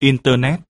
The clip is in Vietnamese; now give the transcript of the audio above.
Internet